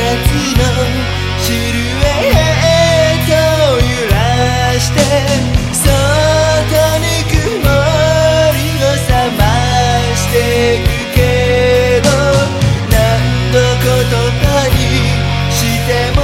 のシルエッを揺らして外に曇りを覚ましてくけど何度言葉にしても